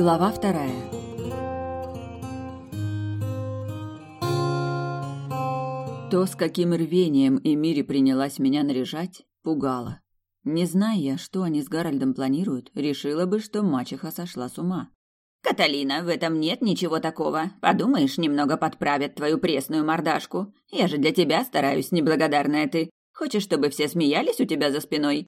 Глава вторая. То, с каким рвением Эмири принялась меня наряжать, пугало. Не зная, что они с Гарольдом планируют, решила бы, что мачеха сошла с ума. «Каталина, в этом нет ничего такого. Подумаешь, немного подправят твою пресную мордашку. Я же для тебя стараюсь, неблагодарная ты. Хочешь, чтобы все смеялись у тебя за спиной?»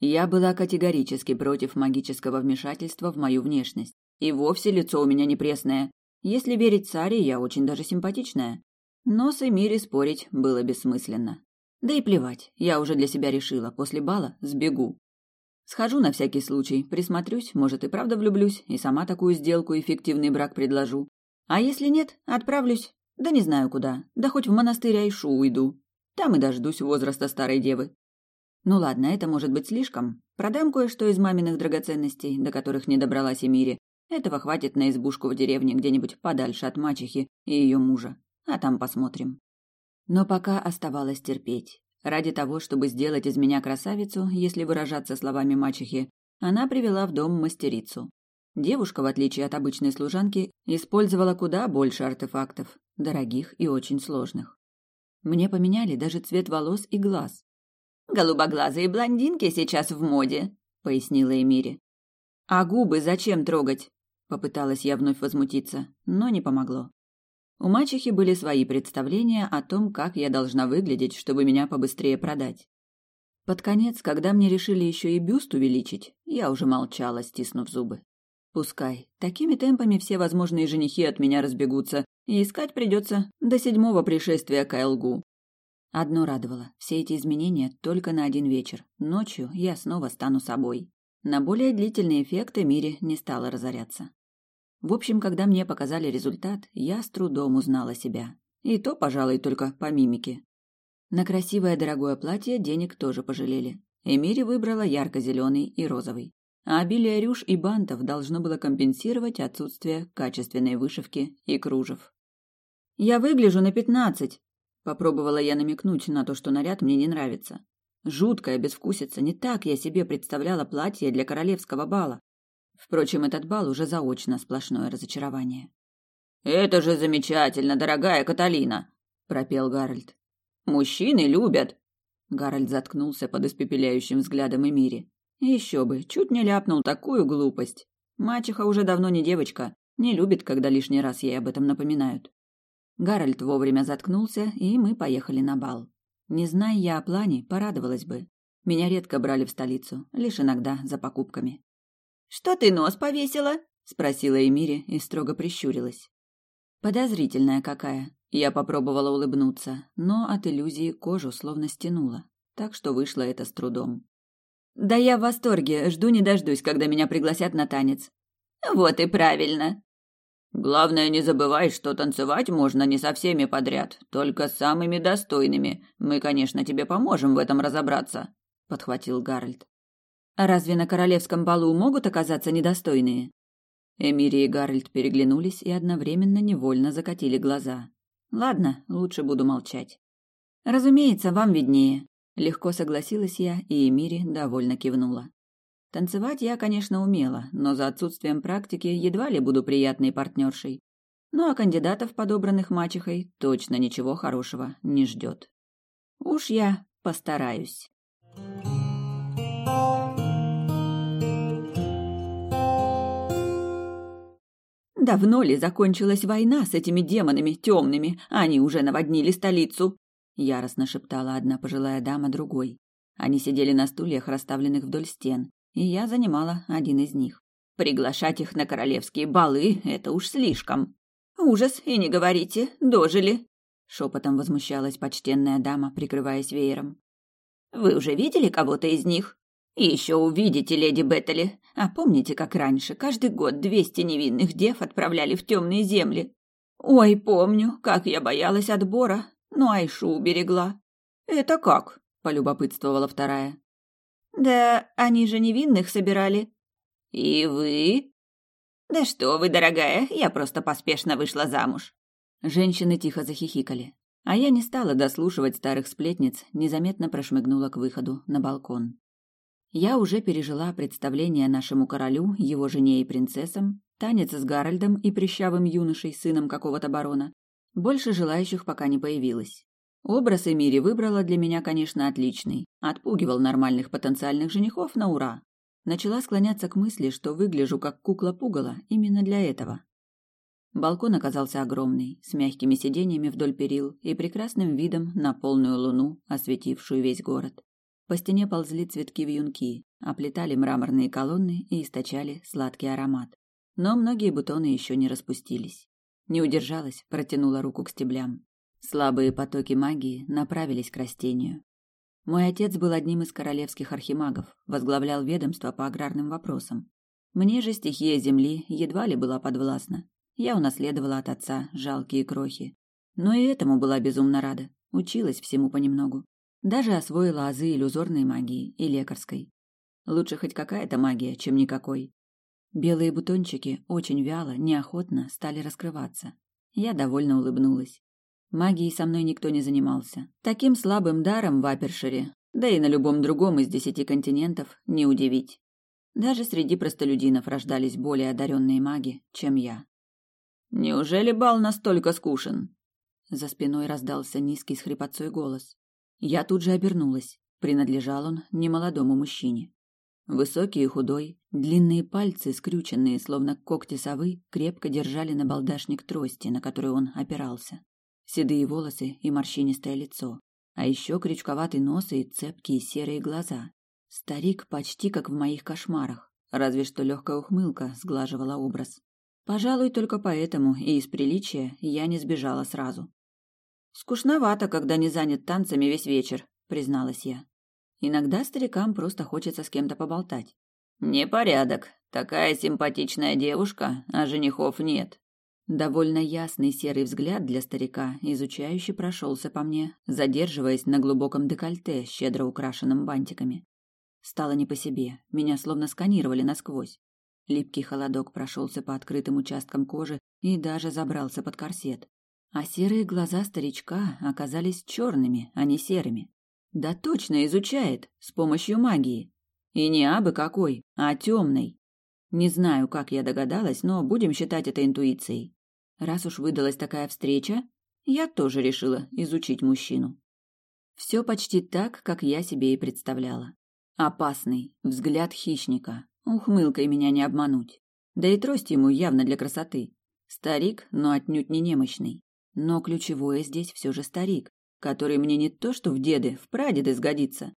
Я была категорически против магического вмешательства в мою внешность. И вовсе лицо у меня не пресное. Если верить Саре, я очень даже симпатичная. Но с Эмири спорить было бессмысленно. Да и плевать, я уже для себя решила, после бала сбегу. Схожу на всякий случай, присмотрюсь, может и правда влюблюсь, и сама такую сделку и фиктивный брак предложу. А если нет, отправлюсь, да не знаю куда, да хоть в монастырь Айшу уйду. Там и дождусь возраста старой девы. Ну ладно, это может быть слишком. Продам кое-что из маминых драгоценностей, до которых не добралась Эмири. Этого хватит на избушку в деревне где-нибудь подальше от мачехи и ее мужа. А там посмотрим. Но пока оставалось терпеть. Ради того, чтобы сделать из меня красавицу, если выражаться словами мачехи, она привела в дом мастерицу. Девушка, в отличие от обычной служанки, использовала куда больше артефактов, дорогих и очень сложных. Мне поменяли даже цвет волос и глаз. «Голубоглазые блондинки сейчас в моде», — пояснила Эмири. «А губы зачем трогать?» — попыталась я вновь возмутиться, но не помогло. У мачехи были свои представления о том, как я должна выглядеть, чтобы меня побыстрее продать. Под конец, когда мне решили еще и бюст увеличить, я уже молчала, стиснув зубы. Пускай. Такими темпами все возможные женихи от меня разбегутся, и искать придется до седьмого пришествия к Элгу. Одно радовало. Все эти изменения только на один вечер. Ночью я снова стану собой. На более длительные эффекты Мире не стала разоряться. В общем, когда мне показали результат, я с трудом узнала себя. И то, пожалуй, только по мимике. На красивое дорогое платье денег тоже пожалели. Эмири выбрала ярко-зеленый и розовый. А обилие рюш и бантов должно было компенсировать отсутствие качественной вышивки и кружев. «Я выгляжу на пятнадцать!» Попробовала я намекнуть на то, что наряд мне не нравится. Жуткая безвкусица, не так я себе представляла платье для королевского бала. Впрочем, этот бал уже заочно сплошное разочарование. «Это же замечательно, дорогая Каталина!» – пропел Гарольд. «Мужчины любят!» Гарольд заткнулся под испепеляющим взглядом Эмири. Еще бы, чуть не ляпнул такую глупость. Мачеха уже давно не девочка, не любит, когда лишний раз ей об этом напоминают. Гарольд вовремя заткнулся, и мы поехали на бал. Не зная я о плане, порадовалась бы. Меня редко брали в столицу, лишь иногда за покупками. «Что ты нос повесила?» — спросила Эмири и строго прищурилась. Подозрительная какая. Я попробовала улыбнуться, но от иллюзии кожу словно стянула, так что вышло это с трудом. «Да я в восторге, жду не дождусь, когда меня пригласят на танец». «Вот и правильно». «Главное, не забывай, что танцевать можно не со всеми подряд, только с самыми достойными. Мы, конечно, тебе поможем в этом разобраться», — подхватил Гарольд. А разве на королевском балу могут оказаться недостойные? Эмири и Гарольд переглянулись и одновременно невольно закатили глаза. Ладно, лучше буду молчать. Разумеется, вам виднее. Легко согласилась я, и Эмири довольно кивнула. Танцевать я, конечно, умела, но за отсутствием практики едва ли буду приятной партнершей. Ну а кандидатов, подобранных мачехой, точно ничего хорошего не ждет. Уж я постараюсь. Давно ли закончилась война с этими демонами темными? Они уже наводнили столицу. Яростно шептала одна пожилая дама другой. Они сидели на стульях, расставленных вдоль стен, и я занимала один из них. Приглашать их на королевские балы — это уж слишком. Ужас, и не говорите, дожили. Шепотом возмущалась почтенная дама, прикрываясь веером. Вы уже видели кого-то из них? И еще увидите, леди Беттели. А помните, как раньше каждый год двести невинных дев отправляли в темные земли? Ой, помню, как я боялась отбора, но Айшу уберегла. Это как? полюбопытствовала вторая. Да они же невинных собирали. И вы? Да что вы, дорогая, я просто поспешно вышла замуж. Женщины тихо захихикали. А я не стала дослушивать старых сплетниц, незаметно прошмыгнула к выходу на балкон. Я уже пережила представление нашему королю, его жене и принцессам, танец с Гарольдом и прищавым юношей, сыном какого-то барона. Больше желающих пока не появилось. Образ Эмири выбрала для меня, конечно, отличный. Отпугивал нормальных потенциальных женихов на ура. Начала склоняться к мысли, что выгляжу как кукла-пугала именно для этого. Балкон оказался огромный, с мягкими сиденьями вдоль перил и прекрасным видом на полную луну, осветившую весь город. По стене ползли цветки-вьюнки, оплетали мраморные колонны и источали сладкий аромат. Но многие бутоны еще не распустились. Не удержалась, протянула руку к стеблям. Слабые потоки магии направились к растению. Мой отец был одним из королевских архимагов, возглавлял ведомство по аграрным вопросам. Мне же стихия земли едва ли была подвластна. Я унаследовала от отца жалкие крохи. Но и этому была безумно рада. Училась всему понемногу. Даже освоила азы иллюзорной магии и лекарской. Лучше хоть какая-то магия, чем никакой. Белые бутончики очень вяло, неохотно стали раскрываться. Я довольно улыбнулась. Магией со мной никто не занимался. Таким слабым даром в Апершире, да и на любом другом из десяти континентов, не удивить. Даже среди простолюдинов рождались более одаренные маги, чем я. «Неужели бал настолько скучен?» За спиной раздался низкий с хрипотцой голос. Я тут же обернулась. Принадлежал он немолодому мужчине. Высокий и худой, длинные пальцы, скрюченные, словно когти совы, крепко держали на балдашник трости, на которую он опирался седые волосы и морщинистое лицо, а еще крючковатый нос и цепкие серые глаза. Старик почти как в моих кошмарах, разве что легкая ухмылка сглаживала образ. Пожалуй, только поэтому и из приличия я не сбежала сразу. Скучновато, когда не занят танцами весь вечер, призналась я. Иногда старикам просто хочется с кем-то поболтать. Непорядок. Такая симпатичная девушка, а женихов нет. Довольно ясный серый взгляд для старика, изучающий прошелся по мне, задерживаясь на глубоком декольте, щедро украшенном бантиками. Стало не по себе, меня словно сканировали насквозь. Липкий холодок прошелся по открытым участкам кожи и даже забрался под корсет. А серые глаза старичка оказались черными, а не серыми. Да точно изучает, с помощью магии. И не абы какой, а темной. Не знаю, как я догадалась, но будем считать это интуицией. Раз уж выдалась такая встреча, я тоже решила изучить мужчину. Все почти так, как я себе и представляла. Опасный, взгляд хищника, ухмылкой меня не обмануть. Да и трость ему явно для красоты. Старик, но отнюдь не немощный. Но ключевое здесь все же старик, который мне не то что в деды, в прадеды сгодится.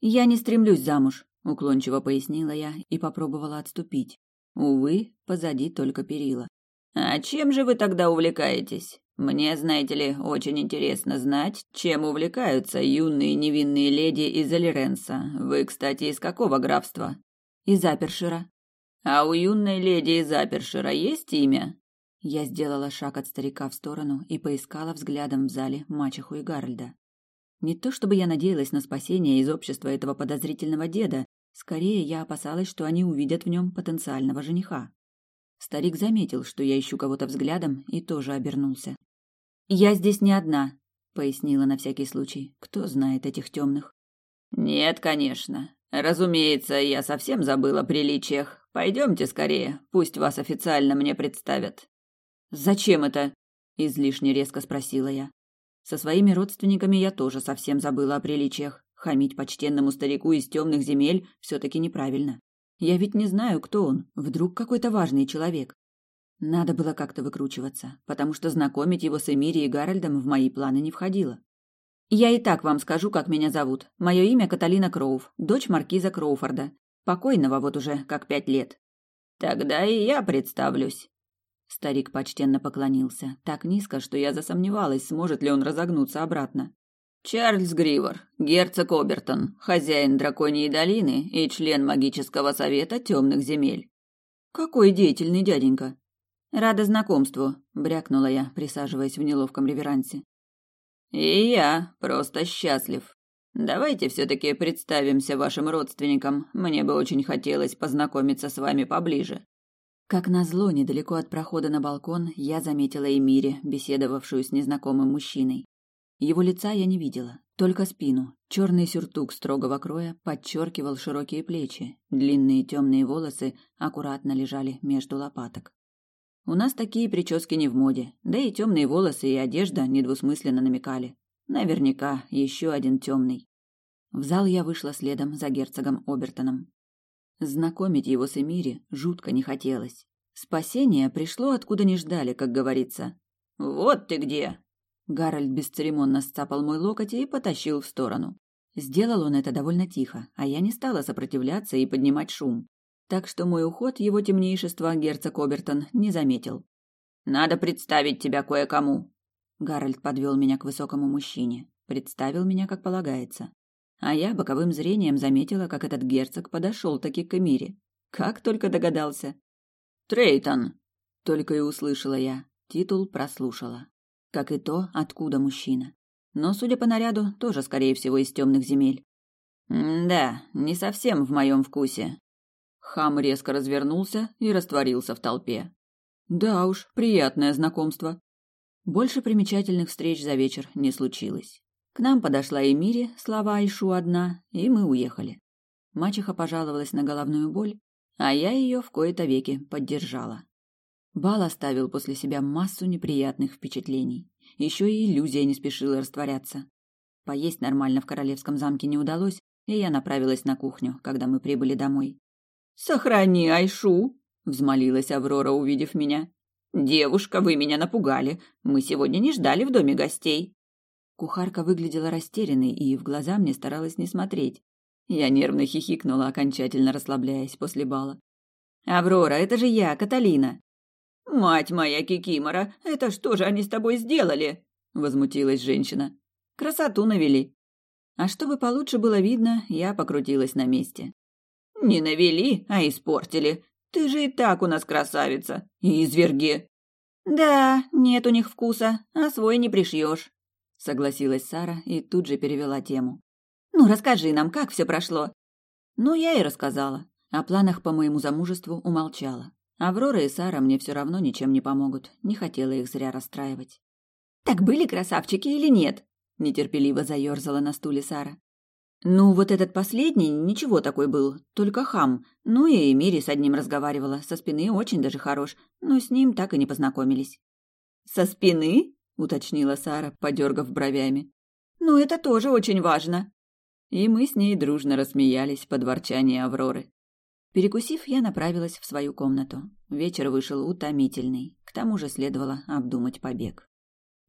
«Я не стремлюсь замуж», — уклончиво пояснила я и попробовала отступить. Увы, позади только перила. А чем же вы тогда увлекаетесь? Мне, знаете ли, очень интересно знать, чем увлекаются юные невинные леди из Элиренса. Вы, кстати, из какого графства? Из Апершира. А у юной леди из Апершира есть имя? Я сделала шаг от старика в сторону и поискала взглядом в зале мачеху и Гарольда. Не то чтобы я надеялась на спасение из общества этого подозрительного деда, скорее я опасалась, что они увидят в нем потенциального жениха. Старик заметил, что я ищу кого-то взглядом, и тоже обернулся. «Я здесь не одна», — пояснила на всякий случай. «Кто знает этих темных?» «Нет, конечно. Разумеется, я совсем забыла о приличиях. Пойдемте скорее, пусть вас официально мне представят». «Зачем это?» — излишне резко спросила я. Со своими родственниками я тоже совсем забыла о приличиях. Хамить почтенному старику из темных земель все-таки неправильно. Я ведь не знаю, кто он. Вдруг какой-то важный человек. Надо было как-то выкручиваться, потому что знакомить его с Эмири и Гарольдом в мои планы не входило. Я и так вам скажу, как меня зовут. Мое имя Каталина Кроув, дочь маркиза Кроуфорда. Покойного вот уже как пять лет. Тогда и я представлюсь. Старик почтенно поклонился, так низко, что я засомневалась, сможет ли он разогнуться обратно. Чарльз Гривор, герцог Обертон, хозяин Драконьей долины и член магического совета темных земель. Какой деятельный дяденька. Рада знакомству, брякнула я, присаживаясь в неловком реверансе. И я просто счастлив. Давайте все-таки представимся вашим родственникам. Мне бы очень хотелось познакомиться с вами поближе. Как назло, недалеко от прохода на балкон я заметила Эмире, беседовавшую с незнакомым мужчиной. Его лица я не видела, только спину. Черный сюртук строгого кроя подчеркивал широкие плечи, длинные темные волосы аккуратно лежали между лопаток. У нас такие прически не в моде, да и темные волосы и одежда недвусмысленно намекали. Наверняка еще один темный. В зал я вышла следом за герцогом Обертоном. Знакомить его с Эмири жутко не хотелось. Спасение пришло откуда не ждали, как говорится. «Вот ты где!» Гарольд бесцеремонно сцапал мой локоть и потащил в сторону. Сделал он это довольно тихо, а я не стала сопротивляться и поднимать шум. Так что мой уход его темнейшество герцог Обертон не заметил. «Надо представить тебя кое-кому!» Гарольд подвел меня к высокому мужчине. Представил меня, как полагается. А я боковым зрением заметила, как этот герцог подошел таки к Эмире. Как только догадался. «Трейтон!» Только и услышала я. Титул прослушала. Как и то, откуда мужчина. Но, судя по наряду, тоже, скорее всего, из темных земель. «Да, не совсем в моем вкусе». Хам резко развернулся и растворился в толпе. Да уж, приятное знакомство. Больше примечательных встреч за вечер не случилось. К нам подошла Эмири, слова Айшу одна, и мы уехали. Мачеха пожаловалась на головную боль, а я ее в кои-то веки поддержала. Бал оставил после себя массу неприятных впечатлений. Еще и иллюзия не спешила растворяться. Поесть нормально в королевском замке не удалось, и я направилась на кухню, когда мы прибыли домой. «Сохрани Айшу!» — взмолилась Аврора, увидев меня. «Девушка, вы меня напугали. Мы сегодня не ждали в доме гостей». Кухарка выглядела растерянной и в глаза мне старалась не смотреть. Я нервно хихикнула, окончательно расслабляясь после бала. «Аврора, это же я, Каталина!» «Мать моя Кикимора, это что же они с тобой сделали?» Возмутилась женщина. «Красоту навели». А чтобы получше было видно, я покрутилась на месте. «Не навели, а испортили. Ты же и так у нас красавица. И изверги». «Да, нет у них вкуса, а свой не пришьешь», согласилась Сара и тут же перевела тему. Ну, расскажи нам, как все прошло. Ну, я и рассказала. О планах по моему замужеству умолчала. Аврора и Сара мне все равно ничем не помогут. Не хотела их зря расстраивать. Так были красавчики или нет? нетерпеливо заерзала на стуле Сара. Ну, вот этот последний ничего такой был, только хам. Ну и Мири с одним разговаривала, со спины очень даже хорош, но с ним так и не познакомились. Со спины? Уточнила Сара, подергав бровями. Ну, это тоже очень важно. И мы с ней дружно рассмеялись под ворчание Авроры. Перекусив, я направилась в свою комнату. Вечер вышел утомительный, к тому же следовало обдумать побег.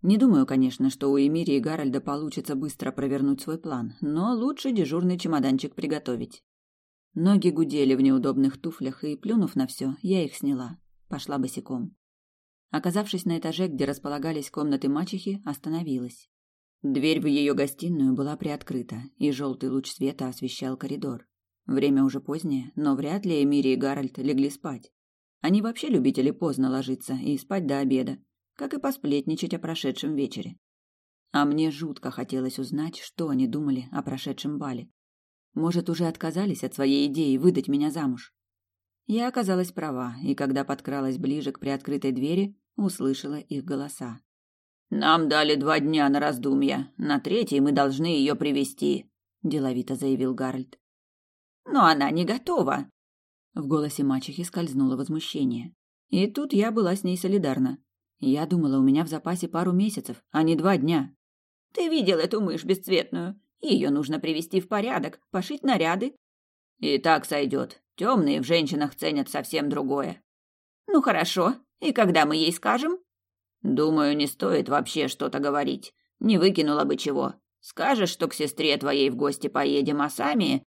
Не думаю, конечно, что у Эмири и Гарольда получится быстро провернуть свой план, но лучше дежурный чемоданчик приготовить. Ноги гудели в неудобных туфлях, и, плюнув на все, я их сняла. Пошла босиком. Оказавшись на этаже, где располагались комнаты мачехи, остановилась. Дверь в ее гостиную была приоткрыта, и желтый луч света освещал коридор. Время уже позднее, но вряд ли Эмири и Гарольд легли спать. Они вообще любители поздно ложиться и спать до обеда, как и посплетничать о прошедшем вечере. А мне жутко хотелось узнать, что они думали о прошедшем бале. Может, уже отказались от своей идеи выдать меня замуж? Я оказалась права, и когда подкралась ближе к приоткрытой двери, услышала их голоса. «Нам дали два дня на раздумья. На третий мы должны ее привести, деловито заявил Гарольд. «Но она не готова!» В голосе мачехи скользнуло возмущение. И тут я была с ней солидарна. Я думала, у меня в запасе пару месяцев, а не два дня. «Ты видел эту мышь бесцветную? Ее нужно привести в порядок, пошить наряды». «И так сойдет. Темные в женщинах ценят совсем другое». «Ну хорошо, и когда мы ей скажем? Думаю, не стоит вообще что-то говорить. Не выкинула бы чего. Скажешь, что к сестре твоей в гости поедем, а сами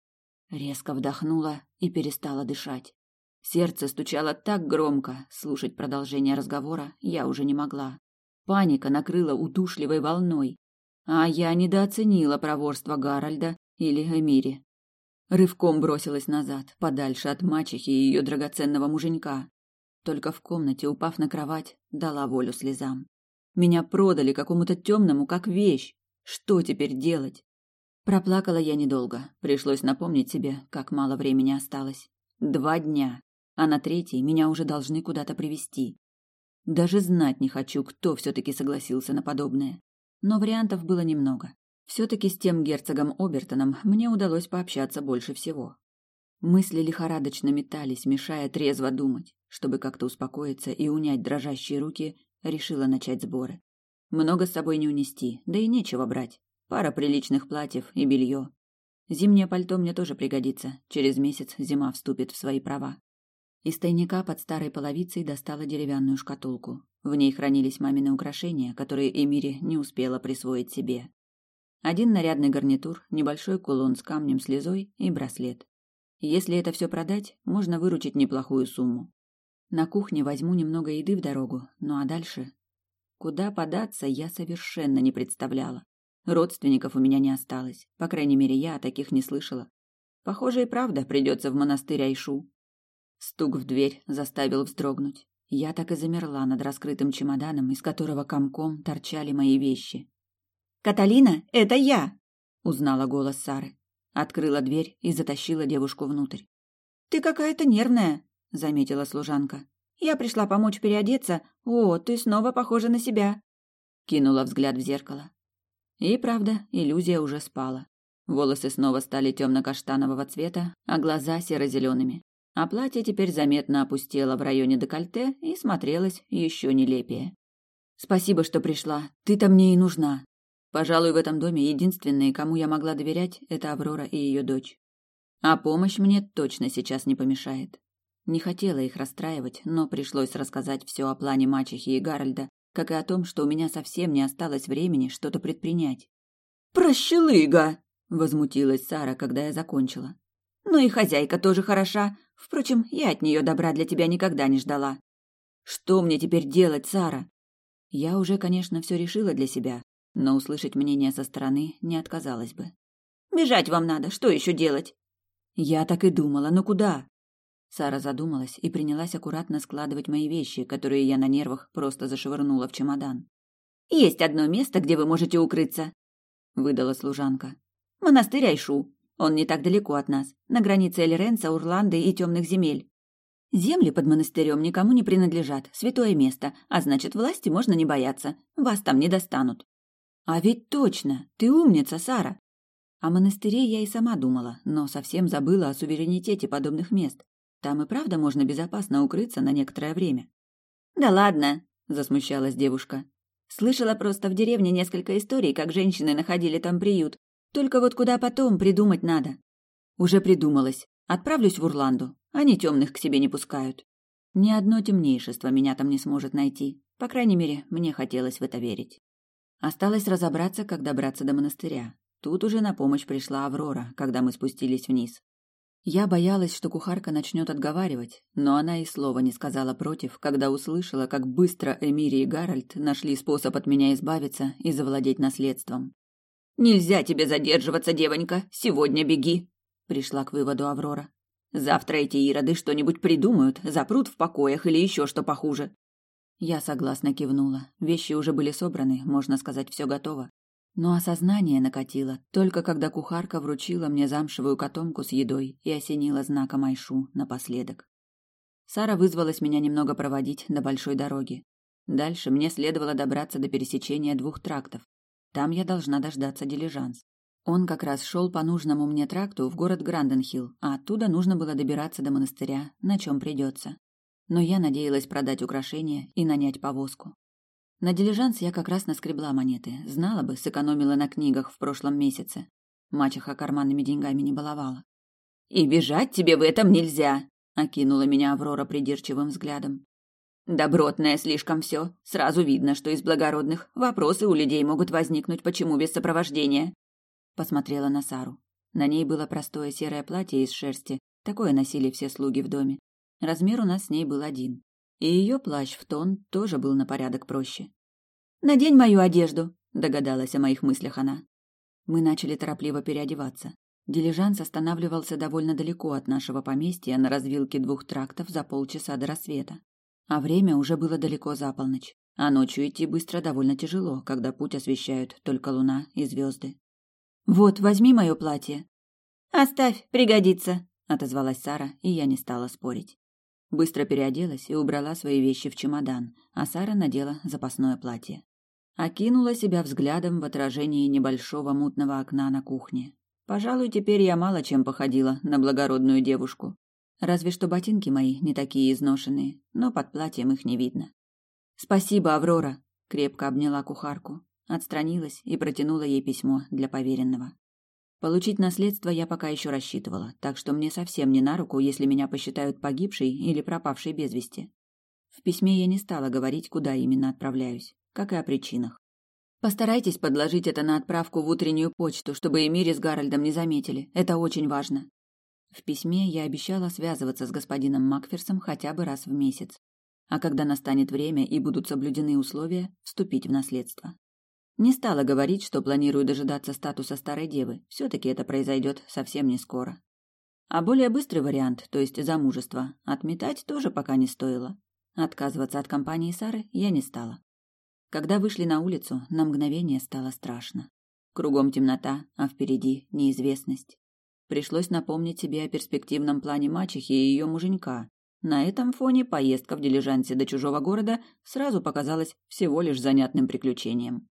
Резко вдохнула и перестала дышать. Сердце стучало так громко, слушать продолжение разговора я уже не могла. Паника накрыла удушливой волной, а я недооценила проворство Гарольда или Эмири. Рывком бросилась назад, подальше от мачехи и ее драгоценного муженька. Только в комнате, упав на кровать, дала волю слезам. Меня продали какому-то темному, как вещь. Что теперь делать? Проплакала я недолго. Пришлось напомнить себе, как мало времени осталось. Два дня. А на третий меня уже должны куда-то привести. Даже знать не хочу, кто все-таки согласился на подобное. но вариантов было немного. Все-таки с тем герцогом Обертоном мне удалось пообщаться больше всего. Мысли лихорадочно метались, мешая трезво думать. Чтобы как-то успокоиться и унять дрожащие руки, решила начать сборы. Много с собой не унести, да и нечего брать. Пара приличных платьев и белье. Зимнее пальто мне тоже пригодится. Через месяц зима вступит в свои права. Из тайника под старой половицей достала деревянную шкатулку. В ней хранились мамины украшения, которые Эмири не успела присвоить себе. Один нарядный гарнитур, небольшой кулон с камнем слезой и браслет. Если это все продать, можно выручить неплохую сумму. На кухне возьму немного еды в дорогу, ну а дальше... Куда податься, я совершенно не представляла. Родственников у меня не осталось. По крайней мере, я о таких не слышала. Похоже, и правда придется в монастырь Айшу. Стук в дверь заставил вздрогнуть. Я так и замерла над раскрытым чемоданом, из которого комком торчали мои вещи. «Каталина, это я!» — узнала голос Сары. Открыла дверь и затащила девушку внутрь. «Ты какая-то нервная», — заметила служанка. «Я пришла помочь переодеться. О, ты снова похожа на себя!» Кинула взгляд в зеркало. И правда, иллюзия уже спала. Волосы снова стали темно-каштанового цвета, а глаза серо-зелеными. А платье теперь заметно опустело в районе декольте и смотрелось еще нелепее. «Спасибо, что пришла. Ты-то мне и нужна». Пожалуй, в этом доме единственные, кому я могла доверять, это Аврора и ее дочь. А помощь мне точно сейчас не помешает. Не хотела их расстраивать, но пришлось рассказать все о плане мачехи и Гарольда, как и о том, что у меня совсем не осталось времени что-то предпринять. «Прощелыга!» — возмутилась Сара, когда я закончила. «Ну и хозяйка тоже хороша. Впрочем, я от нее добра для тебя никогда не ждала». «Что мне теперь делать, Сара?» Я уже, конечно, все решила для себя, но услышать мнение со стороны не отказалась бы. «Бежать вам надо, что еще делать?» «Я так и думала, но куда?» Сара задумалась и принялась аккуратно складывать мои вещи, которые я на нервах просто зашвырнула в чемодан. «Есть одно место, где вы можете укрыться», — выдала служанка. «Монастырь Айшу. Он не так далеко от нас, на границе Эльренса, Урланды и темных земель. Земли под монастырем никому не принадлежат, святое место, а значит, власти можно не бояться, вас там не достанут». «А ведь точно! Ты умница, Сара!» О монастыре я и сама думала, но совсем забыла о суверенитете подобных мест. Там и правда можно безопасно укрыться на некоторое время. Да ладно, засмущалась девушка. Слышала просто в деревне несколько историй, как женщины находили там приют. Только вот куда потом придумать надо. Уже придумалась. Отправлюсь в Урланду. Они темных к себе не пускают. Ни одно темнейшество меня там не сможет найти. По крайней мере, мне хотелось в это верить. Осталось разобраться, как добраться до монастыря. Тут уже на помощь пришла Аврора, когда мы спустились вниз. Я боялась, что кухарка начнет отговаривать, но она и слова не сказала против, когда услышала, как быстро Эмири и Гарольд нашли способ от меня избавиться и завладеть наследством. «Нельзя тебе задерживаться, девонька! Сегодня беги!» — пришла к выводу Аврора. «Завтра эти ироды что-нибудь придумают, запрут в покоях или еще что похуже». Я согласно кивнула. Вещи уже были собраны, можно сказать, все готово. Но осознание накатило, только когда кухарка вручила мне замшевую котомку с едой и осенила знаком Айшу напоследок. Сара вызвалась меня немного проводить до большой дороги. Дальше мне следовало добраться до пересечения двух трактов. Там я должна дождаться дилижанс. Он как раз шел по нужному мне тракту в город Гранденхилл, а оттуда нужно было добираться до монастыря, на чем придется. Но я надеялась продать украшения и нанять повозку. На дилижанс я как раз наскребла монеты. Знала бы, сэкономила на книгах в прошлом месяце. Мачеха карманными деньгами не баловала. «И бежать тебе в этом нельзя!» — окинула меня Аврора придирчивым взглядом. «Добротное слишком все. Сразу видно, что из благородных. Вопросы у людей могут возникнуть, почему без сопровождения?» Посмотрела на Сару. На ней было простое серое платье из шерсти. Такое носили все слуги в доме. Размер у нас с ней был один. И ее плащ в тон тоже был на порядок проще. «Надень мою одежду», — догадалась о моих мыслях она. Мы начали торопливо переодеваться. Дилижанс останавливался довольно далеко от нашего поместья на развилке двух трактов за полчаса до рассвета. А время уже было далеко за полночь. А ночью идти быстро довольно тяжело, когда путь освещают только луна и звезды. «Вот, возьми мое платье». «Оставь, пригодится», — отозвалась Сара, и я не стала спорить. Быстро переоделась и убрала свои вещи в чемодан, а Сара надела запасное платье. Окинула себя взглядом в отражении небольшого мутного окна на кухне. Пожалуй, теперь я мало чем походила на благородную девушку. Разве что ботинки мои не такие изношенные, но под платьем их не видно. «Спасибо, Аврора!» — крепко обняла кухарку, отстранилась и протянула ей письмо для поверенного. Получить наследство я пока еще рассчитывала, так что мне совсем не на руку, если меня посчитают погибшей или пропавшей без вести. В письме я не стала говорить, куда именно отправляюсь, как и о причинах. Постарайтесь подложить это на отправку в утреннюю почту, чтобы Эмири с Гарольдом не заметили. Это очень важно. В письме я обещала связываться с господином Макферсом хотя бы раз в месяц. А когда настанет время и будут соблюдены условия, вступить в наследство. Не стала говорить, что планирую дожидаться статуса старой девы. все таки это произойдет совсем не скоро. А более быстрый вариант, то есть замужество, отметать тоже пока не стоило. Отказываться от компании Сары я не стала. Когда вышли на улицу, на мгновение стало страшно. Кругом темнота, а впереди неизвестность. Пришлось напомнить себе о перспективном плане мачехи и ее муженька. На этом фоне поездка в дилижансе до чужого города сразу показалась всего лишь занятным приключением.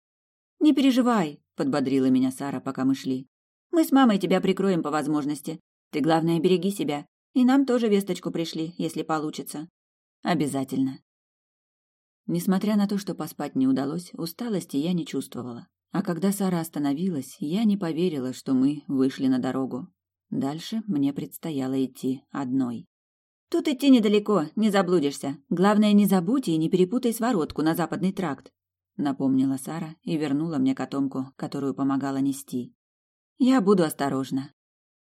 «Не переживай», — подбодрила меня Сара, пока мы шли. «Мы с мамой тебя прикроем по возможности. Ты, главное, береги себя. И нам тоже весточку пришли, если получится». «Обязательно». Несмотря на то, что поспать не удалось, усталости я не чувствовала. А когда Сара остановилась, я не поверила, что мы вышли на дорогу. Дальше мне предстояло идти одной. «Тут идти недалеко, не заблудишься. Главное, не забудь и не перепутай своротку на западный тракт напомнила Сара и вернула мне котомку, которую помогала нести. Я буду осторожна.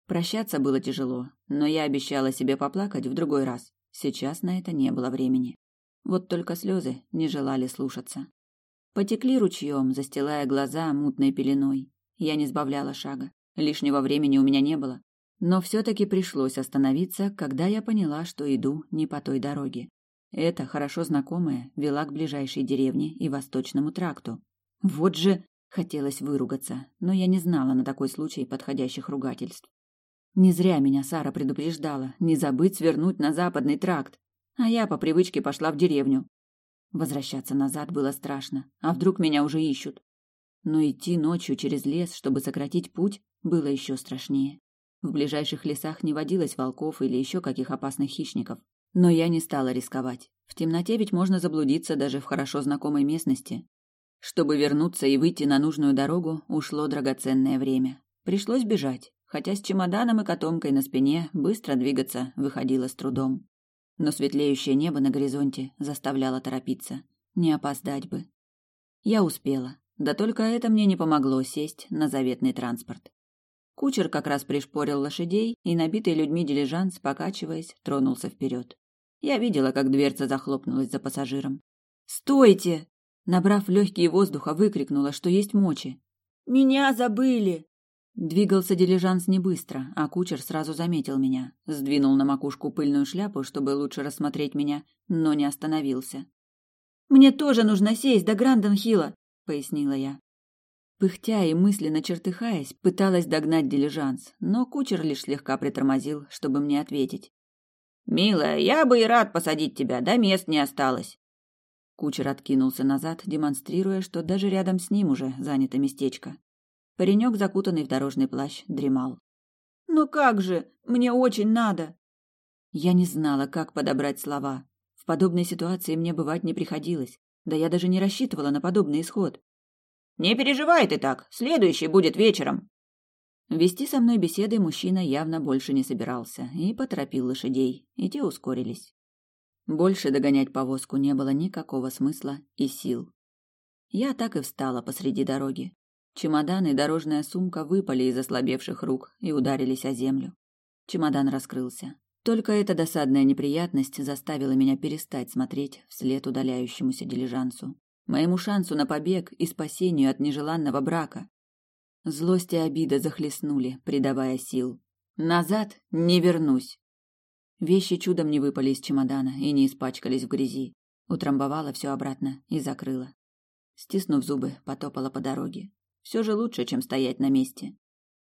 Прощаться было тяжело, но я обещала себе поплакать в другой раз. Сейчас на это не было времени. Вот только слезы не желали слушаться. Потекли ручьем, застилая глаза мутной пеленой. Я не сбавляла шага. Лишнего времени у меня не было. Но все-таки пришлось остановиться, когда я поняла, что иду не по той дороге. Эта, хорошо знакомая, вела к ближайшей деревне и восточному тракту. Вот же хотелось выругаться, но я не знала на такой случай подходящих ругательств. Не зря меня Сара предупреждала не забыть свернуть на западный тракт, а я по привычке пошла в деревню. Возвращаться назад было страшно, а вдруг меня уже ищут. Но идти ночью через лес, чтобы сократить путь, было еще страшнее. В ближайших лесах не водилось волков или еще каких опасных хищников. Но я не стала рисковать. В темноте ведь можно заблудиться даже в хорошо знакомой местности. Чтобы вернуться и выйти на нужную дорогу, ушло драгоценное время. Пришлось бежать, хотя с чемоданом и котомкой на спине быстро двигаться выходило с трудом. Но светлеющее небо на горизонте заставляло торопиться. Не опоздать бы. Я успела. Да только это мне не помогло сесть на заветный транспорт. Кучер как раз пришпорил лошадей, и набитый людьми дилижанс, покачиваясь, тронулся вперед. Я видела, как дверца захлопнулась за пассажиром. «Стойте!» Набрав легкие воздуха, выкрикнула, что есть мочи. «Меня забыли!» Двигался дилижанс не быстро, а кучер сразу заметил меня. Сдвинул на макушку пыльную шляпу, чтобы лучше рассмотреть меня, но не остановился. «Мне тоже нужно сесть до Гранденхилла», — пояснила я. Пыхтя и мысленно чертыхаясь, пыталась догнать дилижанс, но кучер лишь слегка притормозил, чтобы мне ответить. «Милая, я бы и рад посадить тебя, да мест не осталось». Кучер откинулся назад, демонстрируя, что даже рядом с ним уже занято местечко. Паренек, закутанный в дорожный плащ, дремал. «Ну как же, мне очень надо!» Я не знала, как подобрать слова. В подобной ситуации мне бывать не приходилось. Да я даже не рассчитывала на подобный исход. «Не переживай ты так, следующий будет вечером», Вести со мной беседы мужчина явно больше не собирался и поторопил лошадей, и те ускорились. Больше догонять повозку не было никакого смысла и сил. Я так и встала посреди дороги. Чемодан и дорожная сумка выпали из ослабевших рук и ударились о землю. Чемодан раскрылся. Только эта досадная неприятность заставила меня перестать смотреть вслед удаляющемуся дилижансу. Моему шансу на побег и спасению от нежеланного брака Злость и обида захлестнули, придавая сил. Назад не вернусь. Вещи чудом не выпали из чемодана и не испачкались в грязи. Утрамбовала все обратно и закрыла. Стиснув зубы, потопала по дороге. Все же лучше, чем стоять на месте.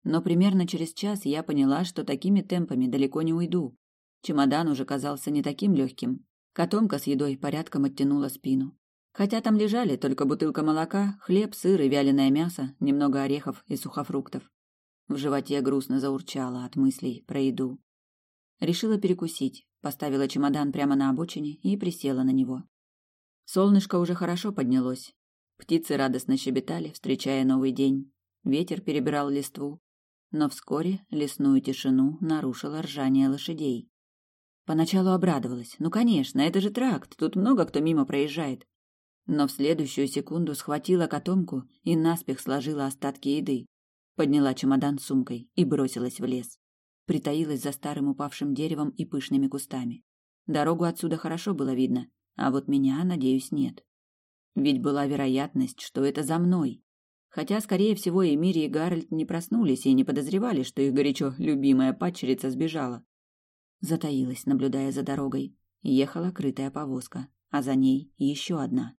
Но примерно через час я поняла, что такими темпами далеко не уйду. Чемодан уже казался не таким легким. Котомка с едой порядком оттянула спину. Хотя там лежали только бутылка молока, хлеб, сыр и вяленое мясо, немного орехов и сухофруктов. В животе грустно заурчало от мыслей про еду. Решила перекусить, поставила чемодан прямо на обочине и присела на него. Солнышко уже хорошо поднялось. Птицы радостно щебетали, встречая новый день. Ветер перебирал листву. Но вскоре лесную тишину нарушило ржание лошадей. Поначалу обрадовалась. Ну, конечно, это же тракт, тут много кто мимо проезжает но в следующую секунду схватила котомку и наспех сложила остатки еды. Подняла чемодан с сумкой и бросилась в лес. Притаилась за старым упавшим деревом и пышными кустами. Дорогу отсюда хорошо было видно, а вот меня, надеюсь, нет. Ведь была вероятность, что это за мной. Хотя, скорее всего, Эмири и Гарольд не проснулись и не подозревали, что их горячо любимая падчерица сбежала. Затаилась, наблюдая за дорогой. Ехала крытая повозка, а за ней еще одна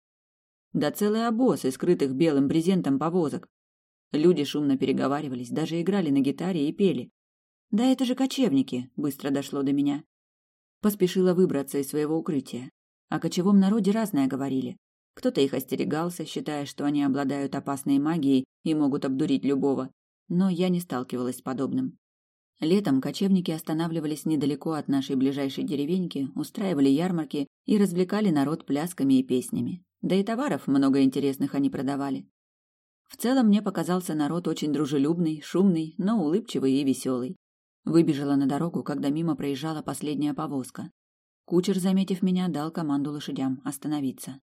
да целый обоз из скрытых белым брезентом повозок. Люди шумно переговаривались, даже играли на гитаре и пели. Да это же кочевники, быстро дошло до меня. Поспешила выбраться из своего укрытия. О кочевом народе разное говорили. Кто-то их остерегался, считая, что они обладают опасной магией и могут обдурить любого. Но я не сталкивалась с подобным. Летом кочевники останавливались недалеко от нашей ближайшей деревеньки, устраивали ярмарки и развлекали народ плясками и песнями. Да и товаров много интересных они продавали. В целом мне показался народ очень дружелюбный, шумный, но улыбчивый и веселый. Выбежала на дорогу, когда мимо проезжала последняя повозка. Кучер, заметив меня, дал команду лошадям остановиться.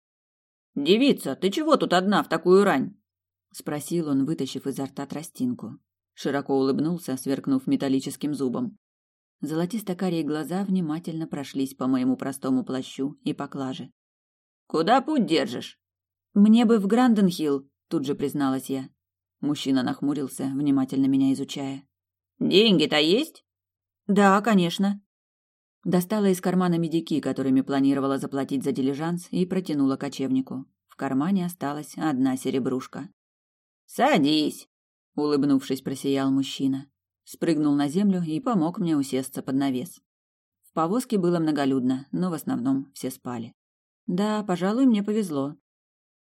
«Девица, ты чего тут одна в такую рань?» — спросил он, вытащив изо рта тростинку. Широко улыбнулся, сверкнув металлическим зубом. Золотисто-карие глаза внимательно прошлись по моему простому плащу и поклаже. Куда путь держишь? Мне бы в Гранденхилл, тут же призналась я. Мужчина нахмурился, внимательно меня изучая. Деньги-то есть? Да, конечно. Достала из кармана медики, которыми планировала заплатить за дилижанс, и протянула кочевнику. В кармане осталась одна серебрушка. Садись, улыбнувшись, просиял мужчина. Спрыгнул на землю и помог мне усесться под навес. В повозке было многолюдно, но в основном все спали. Да, пожалуй, мне повезло.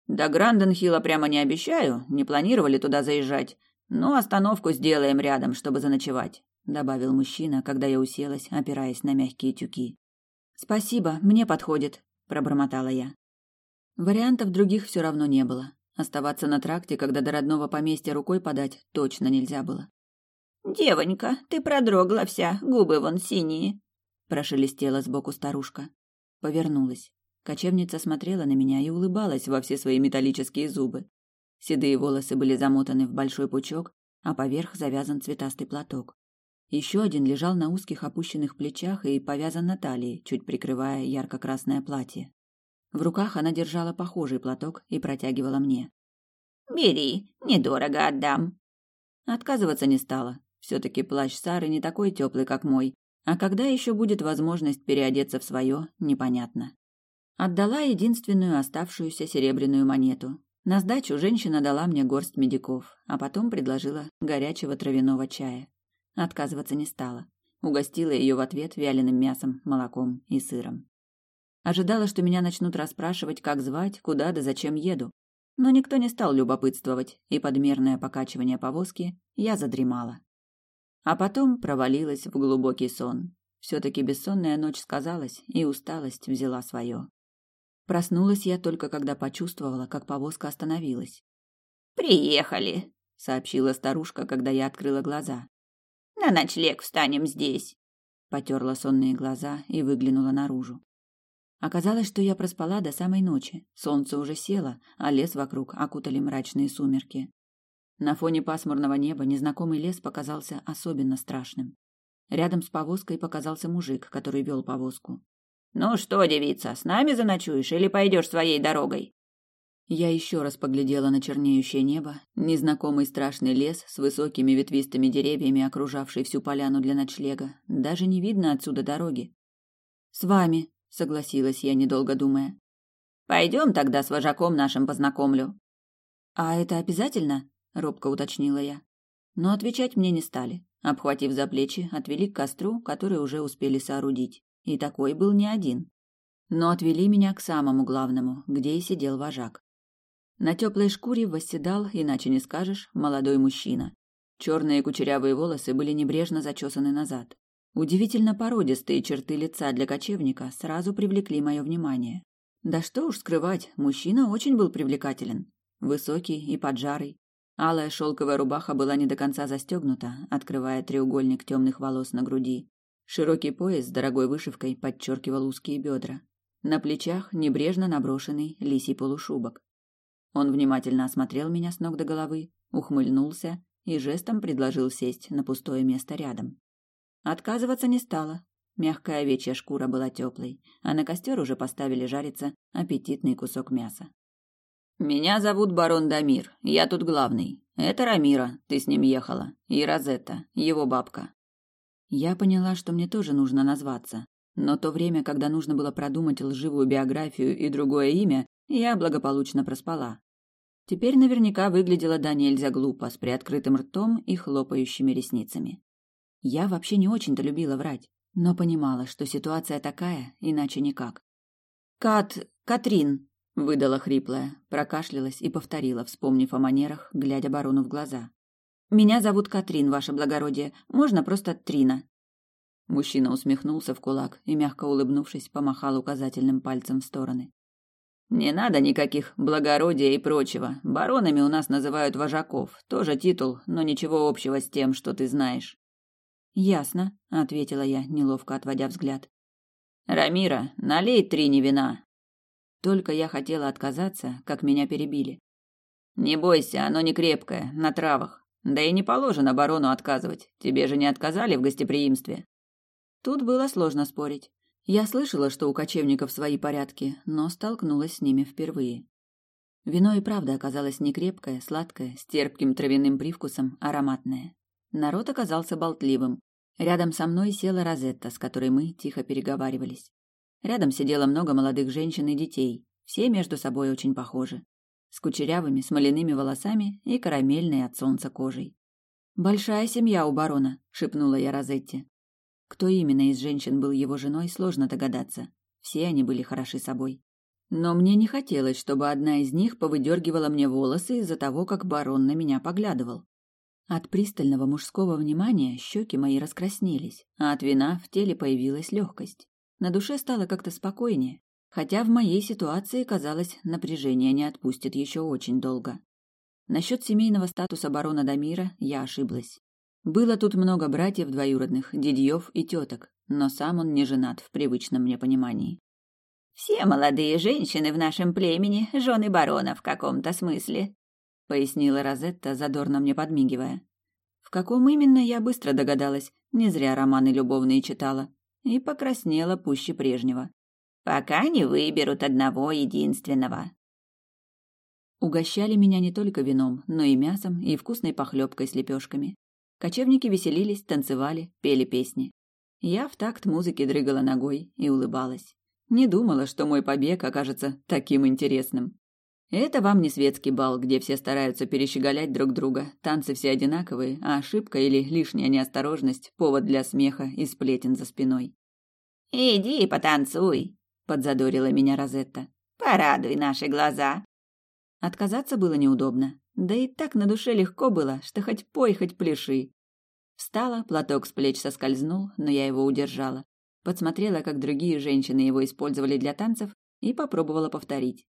До Гранденхилла прямо не обещаю, не планировали туда заезжать, но остановку сделаем рядом, чтобы заночевать, добавил мужчина, когда я уселась, опираясь на мягкие тюки. Спасибо, мне подходит, пробормотала я. Вариантов других все равно не было. Оставаться на тракте, когда до родного поместья рукой подать, точно нельзя было. Девонька, ты продрогла вся, губы вон синие, прошелестела сбоку старушка. Повернулась. Кочевница смотрела на меня и улыбалась во все свои металлические зубы. Седые волосы были замотаны в большой пучок, а поверх завязан цветастый платок. Еще один лежал на узких опущенных плечах и повязан на талии, чуть прикрывая ярко-красное платье. В руках она держала похожий платок и протягивала мне. «Бери, недорого отдам». Отказываться не стала. Все-таки плащ Сары не такой теплый, как мой, а когда еще будет возможность переодеться в свое, непонятно. Отдала единственную оставшуюся серебряную монету. На сдачу женщина дала мне горсть медиков, а потом предложила горячего травяного чая. Отказываться не стала. Угостила ее в ответ вяленым мясом, молоком и сыром. Ожидала, что меня начнут расспрашивать, как звать, куда да зачем еду. Но никто не стал любопытствовать, и подмерное покачивание повозки я задремала. А потом провалилась в глубокий сон. Все-таки бессонная ночь сказалась, и усталость взяла свое. Проснулась я только когда почувствовала, как повозка остановилась. «Приехали», — сообщила старушка, когда я открыла глаза. «На ночлег встанем здесь», — потерла сонные глаза и выглянула наружу. Оказалось, что я проспала до самой ночи. Солнце уже село, а лес вокруг окутали мрачные сумерки. На фоне пасмурного неба незнакомый лес показался особенно страшным. Рядом с повозкой показался мужик, который вел повозку. «Ну что, девица, с нами заночуешь или пойдешь своей дорогой?» Я еще раз поглядела на чернеющее небо, незнакомый страшный лес с высокими ветвистыми деревьями, окружавший всю поляну для ночлега. Даже не видно отсюда дороги. «С вами», — согласилась я, недолго думая. «Пойдем тогда с вожаком нашим познакомлю». «А это обязательно?» — робко уточнила я. Но отвечать мне не стали. Обхватив за плечи, отвели к костру, который уже успели соорудить. И такой был не один. но отвели меня к самому главному, где и сидел вожак. На теплой шкуре восседал, иначе не скажешь, молодой мужчина. Черные кучерявые волосы были небрежно зачесаны назад. Удивительно породистые черты лица для кочевника сразу привлекли мое внимание. Да что уж скрывать, мужчина очень был привлекателен. Высокий и поджарый. Алая шелковая рубаха была не до конца застегнута, открывая треугольник темных волос на груди. Широкий пояс с дорогой вышивкой подчеркивал узкие бедра. На плечах небрежно наброшенный лисий полушубок. Он внимательно осмотрел меня с ног до головы, ухмыльнулся и жестом предложил сесть на пустое место рядом. Отказываться не стала. Мягкая овечья шкура была теплой, а на костер уже поставили жариться аппетитный кусок мяса. «Меня зовут барон Дамир, я тут главный. Это Рамира, ты с ним ехала, и Розетта, его бабка». Я поняла, что мне тоже нужно назваться, но то время, когда нужно было продумать лживую биографию и другое имя, я благополучно проспала. Теперь наверняка выглядела да глупо, с приоткрытым ртом и хлопающими ресницами. Я вообще не очень-то любила врать, но понимала, что ситуация такая, иначе никак. «Кат... Катрин!» — выдала хриплая, прокашлялась и повторила, вспомнив о манерах, глядя барону в глаза. «Меня зовут Катрин, ваше благородие. Можно просто Трина». Мужчина усмехнулся в кулак и, мягко улыбнувшись, помахал указательным пальцем в стороны. Не надо никаких благородия и прочего. Баронами у нас называют вожаков. Тоже титул, но ничего общего с тем, что ты знаешь. Ясно, ответила я, неловко отводя взгляд. Рамира, налей три не вина. Только я хотела отказаться, как меня перебили. Не бойся, оно не крепкое, на травах. Да и не положено барону отказывать. Тебе же не отказали в гостеприимстве. Тут было сложно спорить. Я слышала, что у кочевников свои порядки, но столкнулась с ними впервые. Вино и правда оказалось не крепкое, сладкое, с терпким травяным привкусом, ароматное. Народ оказался болтливым. Рядом со мной села Розетта, с которой мы тихо переговаривались. Рядом сидело много молодых женщин и детей, все между собой очень похожи. С кучерявыми, смоляными волосами и карамельной от солнца кожей. «Большая семья у барона», — шепнула я Розетте. Кто именно из женщин был его женой, сложно догадаться. Все они были хороши собой. Но мне не хотелось, чтобы одна из них повыдергивала мне волосы из-за того, как барон на меня поглядывал. От пристального мужского внимания щеки мои раскраснелись, а от вина в теле появилась легкость. На душе стало как-то спокойнее, хотя в моей ситуации, казалось, напряжение не отпустит еще очень долго. Насчет семейного статуса барона Дамира я ошиблась. Было тут много братьев двоюродных, дядьев и теток, но сам он не женат в привычном мне понимании. «Все молодые женщины в нашем племени – жены барона в каком-то смысле», – пояснила Розетта, задорно мне подмигивая. В каком именно, я быстро догадалась, не зря романы любовные читала, и покраснела пуще прежнего. «Пока не выберут одного единственного». Угощали меня не только вином, но и мясом и вкусной похлебкой с лепешками. Кочевники веселились, танцевали, пели песни. Я в такт музыки дрыгала ногой и улыбалась. Не думала, что мой побег окажется таким интересным. Это вам не светский бал, где все стараются перещеголять друг друга, танцы все одинаковые, а ошибка или лишняя неосторожность – повод для смеха и сплетен за спиной. «Иди потанцуй», – подзадорила меня Розетта. «Порадуй наши глаза». Отказаться было неудобно. Да и так на душе легко было, что хоть пой, хоть пляши. Встала, платок с плеч соскользнул, но я его удержала. Подсмотрела, как другие женщины его использовали для танцев, и попробовала повторить.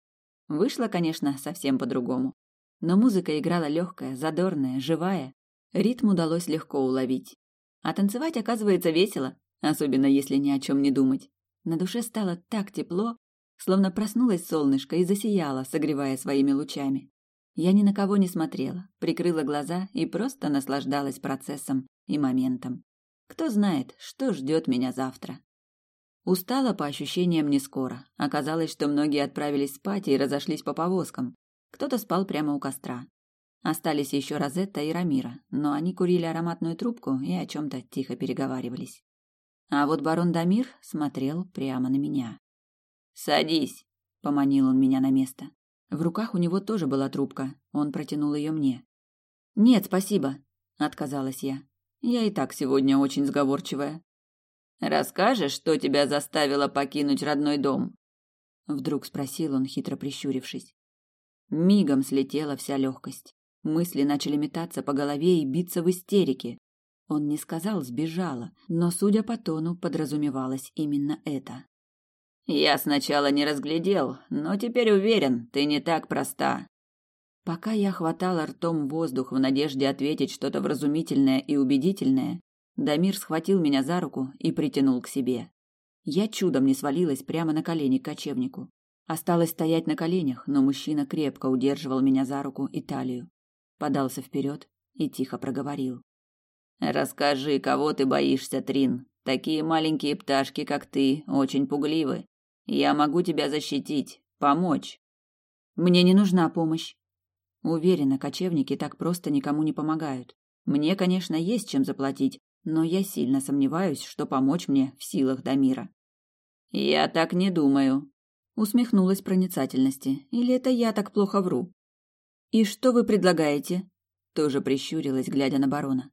Вышло, конечно, совсем по-другому. Но музыка играла легкая, задорная, живая. Ритм удалось легко уловить. А танцевать, оказывается, весело, особенно если ни о чем не думать. На душе стало так тепло, словно проснулось солнышко и засияло, согревая своими лучами. Я ни на кого не смотрела, прикрыла глаза и просто наслаждалась процессом и моментом. Кто знает, что ждет меня завтра. Устала по ощущениям не скоро. Оказалось, что многие отправились спать и разошлись по повозкам. Кто-то спал прямо у костра. Остались еще Розетта и Рамира, но они курили ароматную трубку и о чем-то тихо переговаривались. А вот барон Дамир смотрел прямо на меня. «Садись», — поманил он меня на место. В руках у него тоже была трубка. Он протянул ее мне. «Нет, спасибо», — отказалась я. «Я и так сегодня очень сговорчивая». «Расскажешь, что тебя заставило покинуть родной дом?» Вдруг спросил он, хитро прищурившись. Мигом слетела вся легкость. Мысли начали метаться по голове и биться в истерике. Он не сказал «сбежала», но, судя по тону, подразумевалось именно это. «Я сначала не разглядел, но теперь уверен, ты не так проста». Пока я хватала ртом воздух в надежде ответить что-то вразумительное и убедительное, Дамир схватил меня за руку и притянул к себе. Я чудом не свалилась прямо на колени к кочевнику. Осталось стоять на коленях, но мужчина крепко удерживал меня за руку и талию. Подался вперед и тихо проговорил. «Расскажи, кого ты боишься, Трин? Такие маленькие пташки, как ты, очень пугливы. Я могу тебя защитить, помочь». «Мне не нужна помощь». Уверена, кочевники так просто никому не помогают. Мне, конечно, есть чем заплатить, но я сильно сомневаюсь, что помочь мне в силах Дамира. Я так не думаю, усмехнулась проницательности. Или это я так плохо вру? И что вы предлагаете? Тоже прищурилась, глядя на барона.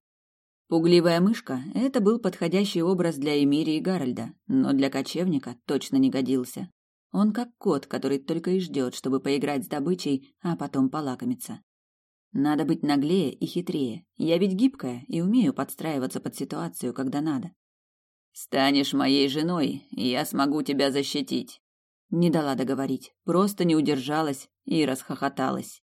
Пугливая мышка – это был подходящий образ для Эмири и Гарольда, но для кочевника точно не годился. Он как кот, который только и ждет, чтобы поиграть с добычей, а потом полакомиться. Надо быть наглее и хитрее. Я ведь гибкая и умею подстраиваться под ситуацию, когда надо. Станешь моей женой, и я смогу тебя защитить. Не дала договорить, просто не удержалась и расхохоталась.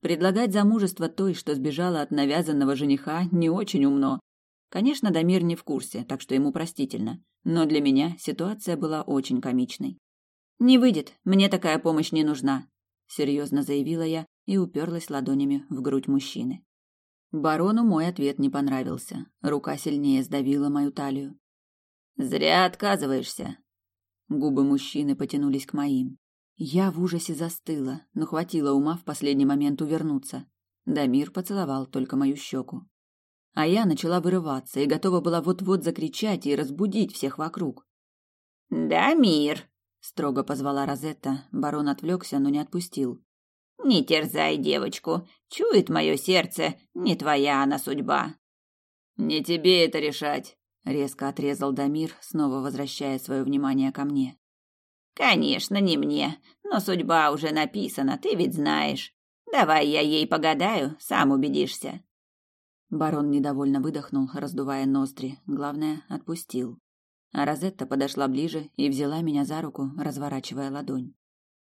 Предлагать замужество той, что сбежала от навязанного жениха, не очень умно. Конечно, Дамир не в курсе, так что ему простительно, но для меня ситуация была очень комичной. Не выйдет, мне такая помощь не нужна, серьезно заявила я и уперлась ладонями в грудь мужчины. Барону мой ответ не понравился. Рука сильнее сдавила мою талию. Зря отказываешься. Губы мужчины потянулись к моим. Я в ужасе застыла, но хватило ума в последний момент увернуться. Дамир поцеловал только мою щеку. А я начала вырываться и готова была вот-вот закричать и разбудить всех вокруг. «Дамир!» — строго позвала Розетта. Барон отвлекся, но не отпустил. Не терзай девочку, чует мое сердце, не твоя она судьба. Не тебе это решать, резко отрезал Дамир, снова возвращая свое внимание ко мне. Конечно, не мне, но судьба уже написана, ты ведь знаешь. Давай я ей погадаю, сам убедишься. Барон недовольно выдохнул, раздувая ноздри. Главное, отпустил. А Розетта подошла ближе и взяла меня за руку, разворачивая ладонь.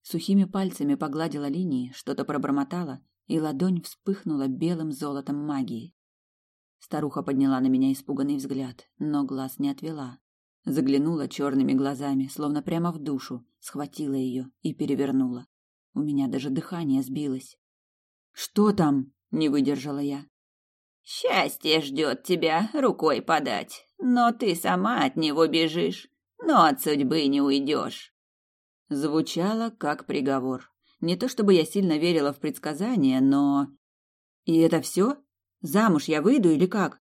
Сухими пальцами погладила линии, что-то пробормотала, и ладонь вспыхнула белым золотом магии. Старуха подняла на меня испуганный взгляд, но глаз не отвела. Заглянула черными глазами, словно прямо в душу, схватила ее и перевернула. У меня даже дыхание сбилось. «Что там?» — не выдержала я. «Счастье ждет тебя рукой подать, но ты сама от него бежишь, но от судьбы не уйдешь. Звучало как приговор. Не то чтобы я сильно верила в предсказания, но... И это все? Замуж я выйду или как?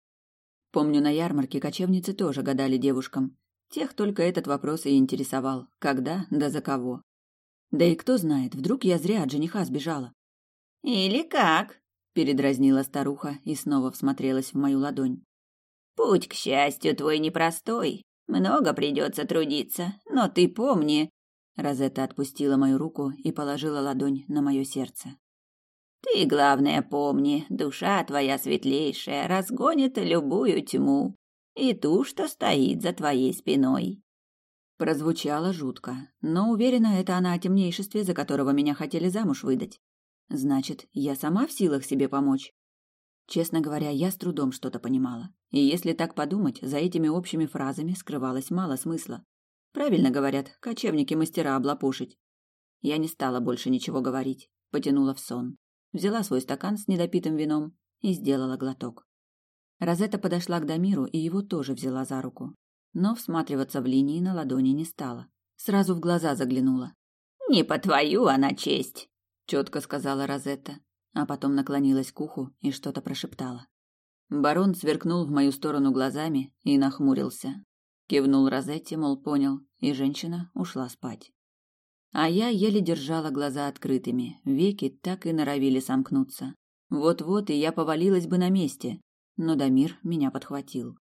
Помню, на ярмарке кочевницы тоже гадали девушкам. Тех только этот вопрос и интересовал. Когда, да за кого. Да и кто знает, вдруг я зря от жениха сбежала. «Или как?» – передразнила старуха и снова всмотрелась в мою ладонь. «Путь, к счастью, твой непростой. Много придется трудиться, но ты помни, Розетта отпустила мою руку и положила ладонь на мое сердце. Ты, главное, помни, душа твоя светлейшая разгонит любую тьму, и ту, что стоит за твоей спиной. Прозвучало жутко, но уверена, это она о темнейшестве, за которого меня хотели замуж выдать. Значит, я сама в силах себе помочь. Честно говоря, я с трудом что-то понимала. И если так подумать, за этими общими фразами скрывалось мало смысла. Правильно говорят, кочевники мастера облапошить. Я не стала больше ничего говорить, потянула в сон. Взяла свой стакан с недопитым вином и сделала глоток. Розетта подошла к Дамиру и его тоже взяла за руку. Но всматриваться в линии на ладони не стала. Сразу в глаза заглянула. «Не по твою она честь», — четко сказала Розетта, а потом наклонилась к уху и что-то прошептала. Барон сверкнул в мою сторону глазами и нахмурился. Кивнул Розетте, мол, понял, и женщина ушла спать. А я еле держала глаза открытыми, веки так и норовили сомкнуться. Вот-вот и я повалилась бы на месте, но Дамир меня подхватил.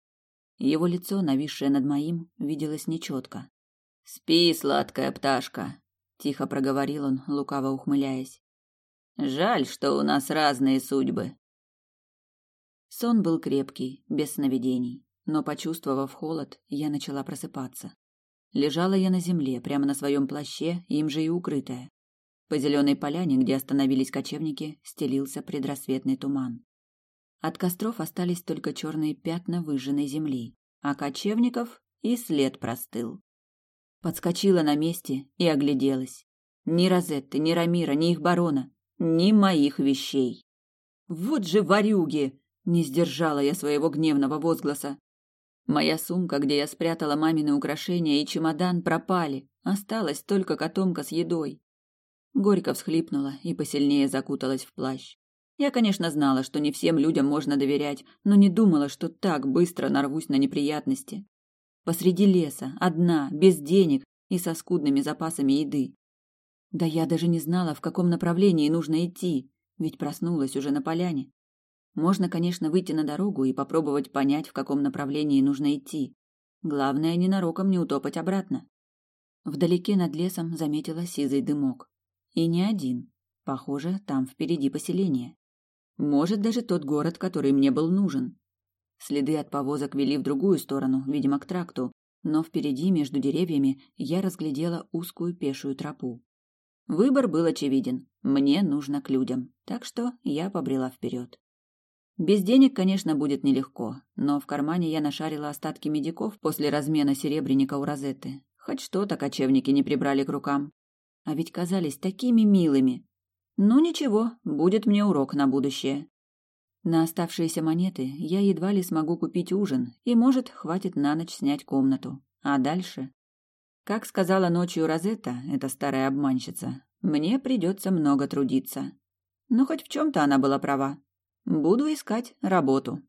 Его лицо, нависшее над моим, виделось нечетко. «Спи, сладкая пташка!» тихо проговорил он, лукаво ухмыляясь. Жаль, что у нас разные судьбы. Сон был крепкий, без сновидений, но почувствовав холод, я начала просыпаться. Лежала я на земле, прямо на своем плаще, им же и укрытая. По зеленой поляне, где остановились кочевники, стелился предрассветный туман. От костров остались только черные пятна выжженной земли, а кочевников и след простыл. Подскочила на месте и огляделась. Ни Розетты, ни Рамира, ни их барона, ни моих вещей. Вот же ворюги! Не сдержала я своего гневного возгласа. Моя сумка, где я спрятала мамины украшения, и чемодан пропали. Осталась только котомка с едой. Горько всхлипнула и посильнее закуталась в плащ. Я, конечно, знала, что не всем людям можно доверять, но не думала, что так быстро нарвусь на неприятности. Посреди леса, одна, без денег и со скудными запасами еды. Да я даже не знала, в каком направлении нужно идти, ведь проснулась уже на поляне. Можно, конечно, выйти на дорогу и попробовать понять, в каком направлении нужно идти. Главное, ненароком не утопать обратно. Вдалеке над лесом заметила сизый дымок. И не один. Похоже, там впереди поселение. Может, даже тот город, который мне был нужен. Следы от повозок вели в другую сторону, видимо, к тракту, но впереди, между деревьями, я разглядела узкую пешую тропу. Выбор был очевиден. Мне нужно к людям, так что я побрела вперед. Без денег, конечно, будет нелегко, но в кармане я нашарила остатки медиков после размена серебряника у Розетты. Хоть что-то кочевники не прибрали к рукам. А ведь казались такими милыми. Ну ничего, будет мне урок на будущее. На оставшиеся монеты я едва ли смогу купить ужин, и, может, хватит на ночь снять комнату. А дальше? Как сказала ночью Розетта, эта старая обманщица, мне придется много трудиться. Но хоть в чем-то она была права. Буду искать работу.